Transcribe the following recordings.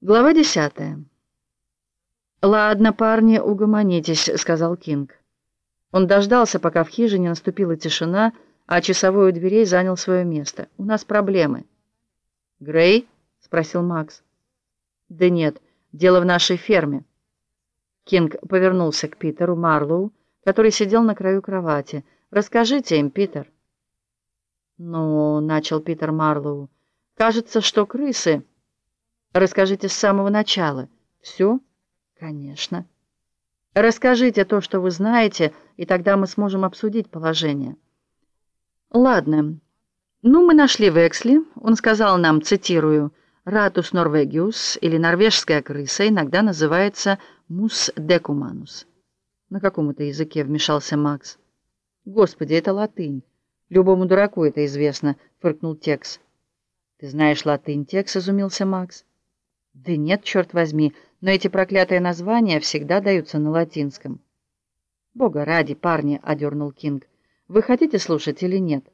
Глава десятая. «Ладно, парни, угомонитесь», — сказал Кинг. Он дождался, пока в хижине наступила тишина, а часовой у дверей занял свое место. «У нас проблемы». «Грей?» — спросил Макс. «Да нет, дело в нашей ферме». Кинг повернулся к Питеру Марлоу, который сидел на краю кровати. «Расскажите им, Питер». «Ну», — начал Питер Марлоу, — «кажется, что крысы...» Расскажите с самого начала. Все? Конечно. Расскажите то, что вы знаете, и тогда мы сможем обсудить положение. Ладно. Ну, мы нашли Вексли. Он сказал нам, цитирую, «Ратус норвегиус» или «норвежская крыса» иногда называется «мус декуманус». На каком это языке вмешался Макс? Господи, это латынь. Любому дураку это известно, фыркнул Текс. Ты знаешь латынь, Текс, изумился Макс. Да нет, черт возьми, но эти проклятые названия всегда даются на латинском. Бога ради, парни, одернул Кинг. Вы хотите слушать или нет?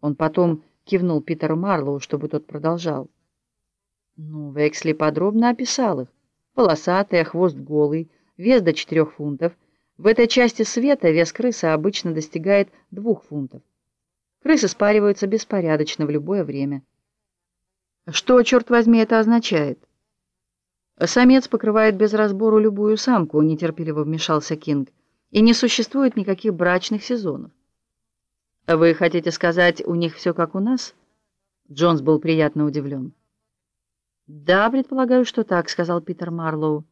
Он потом кивнул Питеру Марлоу, чтобы тот продолжал. Ну, Вексли подробно описал их. Полосатые, хвост голый, вес до четырех фунтов. В этой части света вес крысы обычно достигает двух фунтов. Крысы спариваются беспорядочно в любое время. Что, черт возьми, это означает? Самец покрывает без разбору любую самку, нетерпеливо вмешался Кинг, и не существует никаких брачных сезонов. Вы хотите сказать, у них все как у нас? Джонс был приятно удивлен. Да, предполагаю, что так, сказал Питер Марлоу.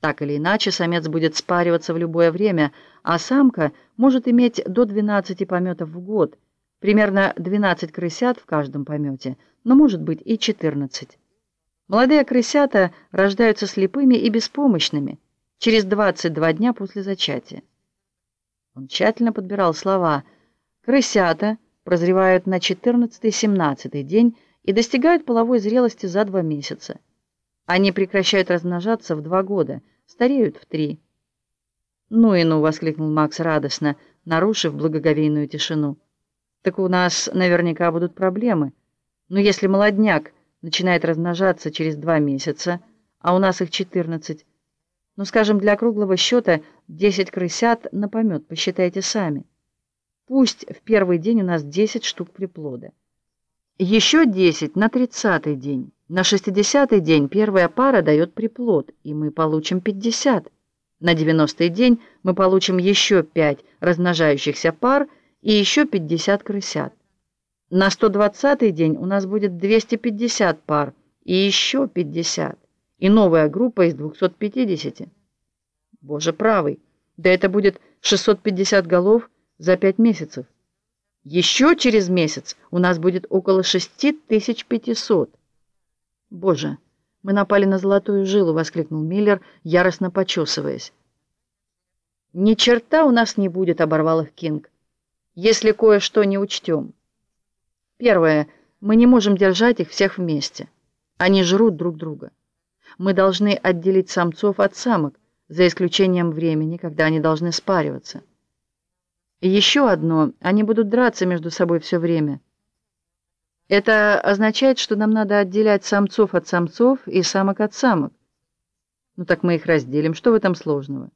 Так или иначе, самец будет спариваться в любое время, а самка может иметь до 12 пометов в год, примерно 12 крысят в каждом помете но может быть и 14. Молодые крысята рождаются слепыми и беспомощными через 22 дня после зачатия. Он тщательно подбирал слова. Крысята прозревают на 14-17 день и достигают половой зрелости за два месяца. Они прекращают размножаться в два года, стареют в три. «Ну и ну!» — воскликнул Макс радостно, нарушив благоговейную тишину. «Так у нас наверняка будут проблемы». Но если молодняк начинает размножаться через два месяца, а у нас их 14, ну, скажем, для круглого счета 10 крысят на помет, посчитайте сами. Пусть в первый день у нас 10 штук приплода. Еще 10 на 30-й день. На 60-й день первая пара дает приплод, и мы получим 50. На 90-й день мы получим еще 5 размножающихся пар и еще 50 крысят. На 120-й день у нас будет 250 пар и еще 50, и новая группа из 250. Боже правый, да это будет 650 голов за 5 месяцев. Еще через месяц у нас будет около 6500. Боже, мы напали на золотую жилу, воскликнул Миллер, яростно почесываясь. Ни черта у нас не будет, оборвал их Кинг, если кое-что не учтем. Первое. Мы не можем держать их всех вместе. Они жрут друг друга. Мы должны отделить самцов от самок, за исключением времени, когда они должны спариваться. И еще одно. Они будут драться между собой все время. Это означает, что нам надо отделять самцов от самцов и самок от самок. Ну так мы их разделим. Что в этом сложного?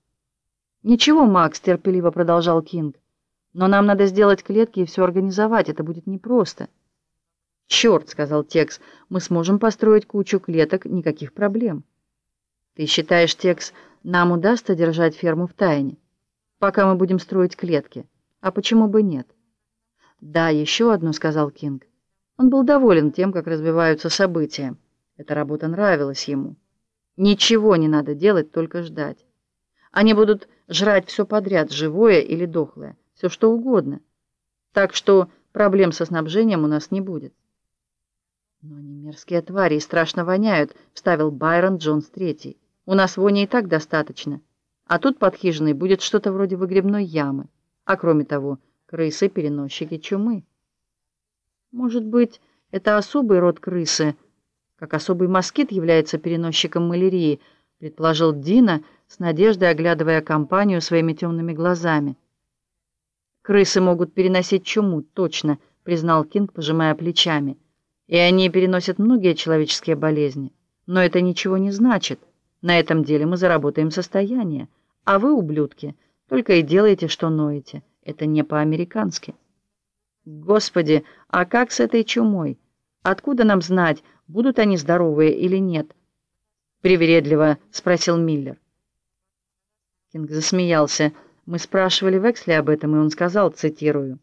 Ничего, Макс, терпеливо продолжал Кинг. Но нам надо сделать клетки и все организовать. Это будет непросто. «Черт», — сказал Текс, — «мы сможем построить кучу клеток, никаких проблем». «Ты считаешь, Текс, нам удастся держать ферму в тайне, пока мы будем строить клетки? А почему бы нет?» «Да, еще одно», — сказал Кинг. Он был доволен тем, как развиваются события. Эта работа нравилась ему. Ничего не надо делать, только ждать. Они будут жрать все подряд, живое или дохлое все что угодно. Так что проблем со снабжением у нас не будет. Но они мерзкие твари и страшно воняют, вставил Байрон Джонс третий. У нас вони и так достаточно. А тут под хижиной будет что-то вроде выгребной ямы. А кроме того, крысы-переносчики чумы. Может быть, это особый род крысы, как особый москит является переносчиком малярии, предположил Дина, с надеждой оглядывая компанию своими темными глазами. Крысы могут переносить чуму, точно, признал Кинг, пожимая плечами. И они переносят многие человеческие болезни. Но это ничего не значит. На этом деле мы заработаем состояние, а вы, ублюдки, только и делаете, что ноете. Это не по-американски. Господи, а как с этой чумой? Откуда нам знать, будут они здоровые или нет? Привередливо спросил Миллер. Кинг засмеялся. Мы спрашивали Вексли об этом, и он сказал, цитирую,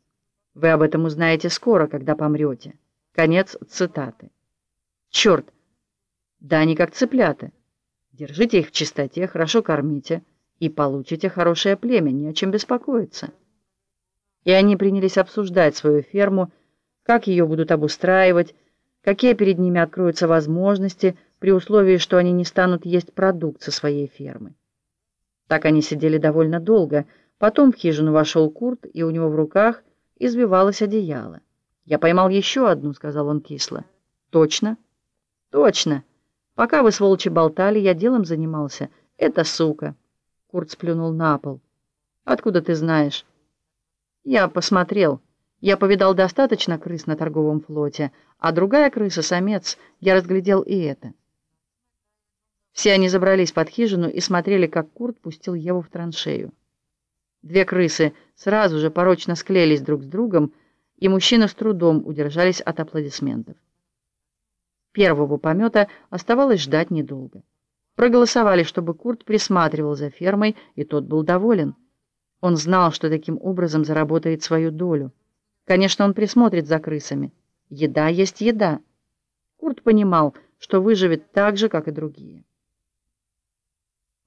«Вы об этом узнаете скоро, когда помрете». Конец цитаты. Черт! Да они как цыплята. Держите их в чистоте, хорошо кормите, и получите хорошее племя, не о чем беспокоиться. И они принялись обсуждать свою ферму, как ее будут обустраивать, какие перед ними откроются возможности при условии, что они не станут есть продукт со своей фермы. Так они сидели довольно долго. Потом в хижину вошел Курт, и у него в руках извивалось одеяло. «Я поймал еще одну», — сказал он кисло. «Точно?» «Точно. Пока вы, сволочи, болтали, я делом занимался. Это сука». Курт сплюнул на пол. «Откуда ты знаешь?» «Я посмотрел. Я повидал достаточно крыс на торговом флоте, а другая крыса — самец. Я разглядел и это». Все они забрались под хижину и смотрели, как Курт пустил Еву в траншею. Две крысы сразу же порочно склеились друг с другом, и мужчины с трудом удержались от аплодисментов. Первого помета оставалось ждать недолго. Проголосовали, чтобы Курт присматривал за фермой, и тот был доволен. Он знал, что таким образом заработает свою долю. Конечно, он присмотрит за крысами. Еда есть еда. Курт понимал, что выживет так же, как и другие.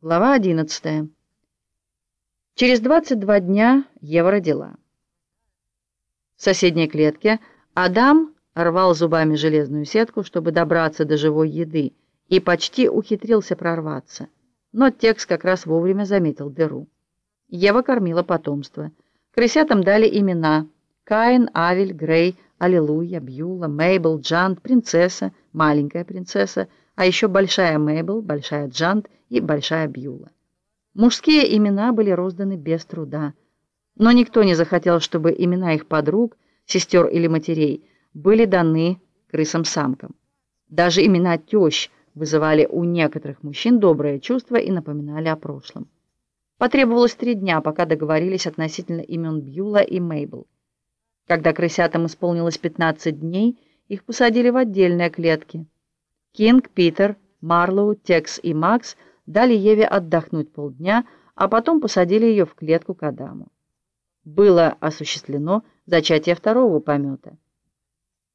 Глава 11. Через 22 дня Ева родила. В соседней клетке Адам рвал зубами железную сетку, чтобы добраться до живой еды, и почти ухитрился прорваться. Но Текс как раз вовремя заметил дыру. Ева кормила потомство. Крысятам дали имена Каин, Авель, Грей, Аллилуйя, Бьюла, Мейбл, Джант, принцесса, маленькая принцесса, а еще большая Мейбл, большая Джант и большая Бьюла. Мужские имена были розданы без труда, но никто не захотел, чтобы имена их подруг, сестер или матерей были даны крысам-самкам. Даже имена тещ вызывали у некоторых мужчин доброе чувство и напоминали о прошлом. Потребовалось три дня, пока договорились относительно имен Бьюла и Мейбл. Когда крысятам исполнилось 15 дней, их посадили в отдельные клетки. Кинг, Питер, Марлоу, Текс и Макс дали Еве отдохнуть полдня, а потом посадили ее в клетку к Адаму. Было осуществлено зачатие второго помета.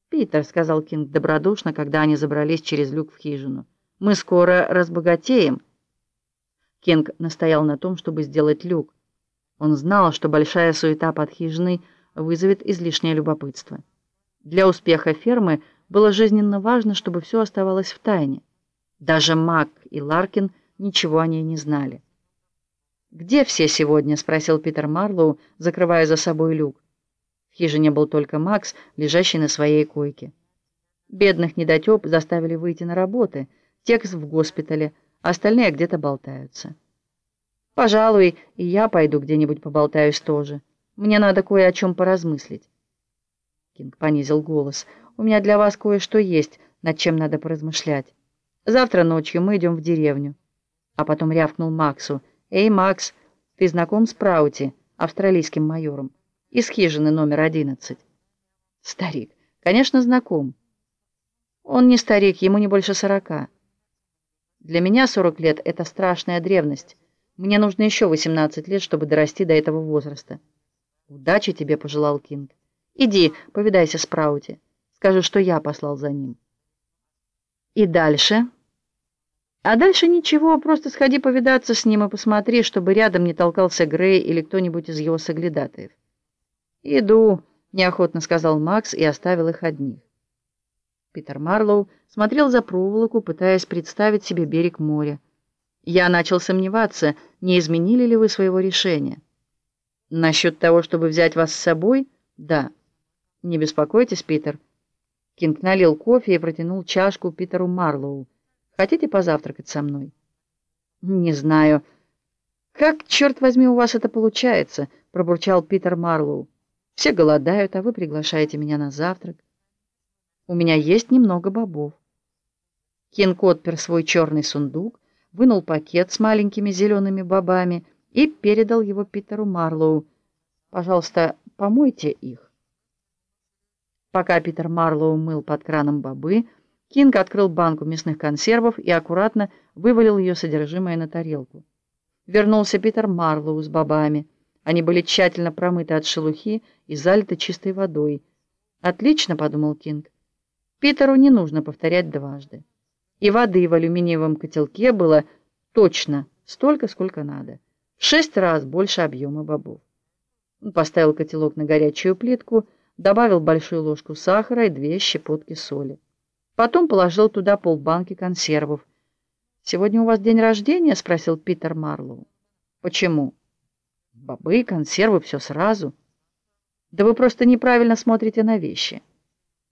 «Питер», — сказал Кинг добродушно, когда они забрались через люк в хижину, — «мы скоро разбогатеем». Кинг настоял на том, чтобы сделать люк. Он знал, что большая суета под хижиной вызовет излишнее любопытство. Для успеха фермы было жизненно важно, чтобы все оставалось в тайне. Даже Мак и Ларкин ничего о ней не знали. «Где все сегодня?» — спросил Питер Марлоу, закрывая за собой люк. В хижине был только Макс, лежащий на своей койке. Бедных недотеп заставили выйти на работы, текст в госпитале, остальные где-то болтаются. «Пожалуй, и я пойду где-нибудь поболтаюсь тоже. Мне надо кое о чем поразмыслить». Кинг понизил голос. «У меня для вас кое-что есть, над чем надо поразмышлять. Завтра ночью мы идем в деревню». А потом рявкнул Максу. «Эй, Макс, ты знаком с Праути, австралийским майором, из хижины номер одиннадцать?» «Старик, конечно, знаком. Он не старик, ему не больше сорока. Для меня сорок лет — это страшная древность. Мне нужно еще восемнадцать лет, чтобы дорасти до этого возраста». «Удачи тебе», — пожелал Кинг. «Иди, повидайся с Праути. Скажи, что я послал за ним». «И дальше?» А дальше ничего, просто сходи повидаться с ним и посмотри, чтобы рядом не толкался Грей или кто-нибудь из его соглядатаев. «Иду», — неохотно сказал Макс и оставил их одних. Питер Марлоу смотрел за проволоку, пытаясь представить себе берег моря. Я начал сомневаться, не изменили ли вы своего решения. Насчет того, чтобы взять вас с собой? Да. Не беспокойтесь, Питер. Кинг налил кофе и протянул чашку Питеру Марлоу. Хотите позавтракать со мной? Не знаю. Как, черт возьми, у вас это получается? Пробурчал Питер Марлоу. Все голодают, а вы приглашаете меня на завтрак. У меня есть немного бобов. Кинг отпер свой черный сундук, вынул пакет с маленькими зелеными бобами и передал его Питеру Марлоу. «Пожалуйста, помойте их». Пока Питер Марлоу мыл под краном бобы, Кинг открыл банку мясных консервов и аккуратно вывалил ее содержимое на тарелку. Вернулся Питер Марлоу с бобами. Они были тщательно промыты от шелухи и залиты чистой водой. «Отлично», — подумал Кинг. Питеру не нужно повторять дважды. И воды в алюминиевом котелке было точно столько, сколько надо. Шесть раз больше объема бобов. Он поставил котелок на горячую плитку, добавил большую ложку сахара и две щепотки соли. Потом положил туда полбанки консервов. «Сегодня у вас день рождения?» — спросил Питер Марлоу. «Почему?» «Бобы, консервы, все сразу». «Да вы просто неправильно смотрите на вещи».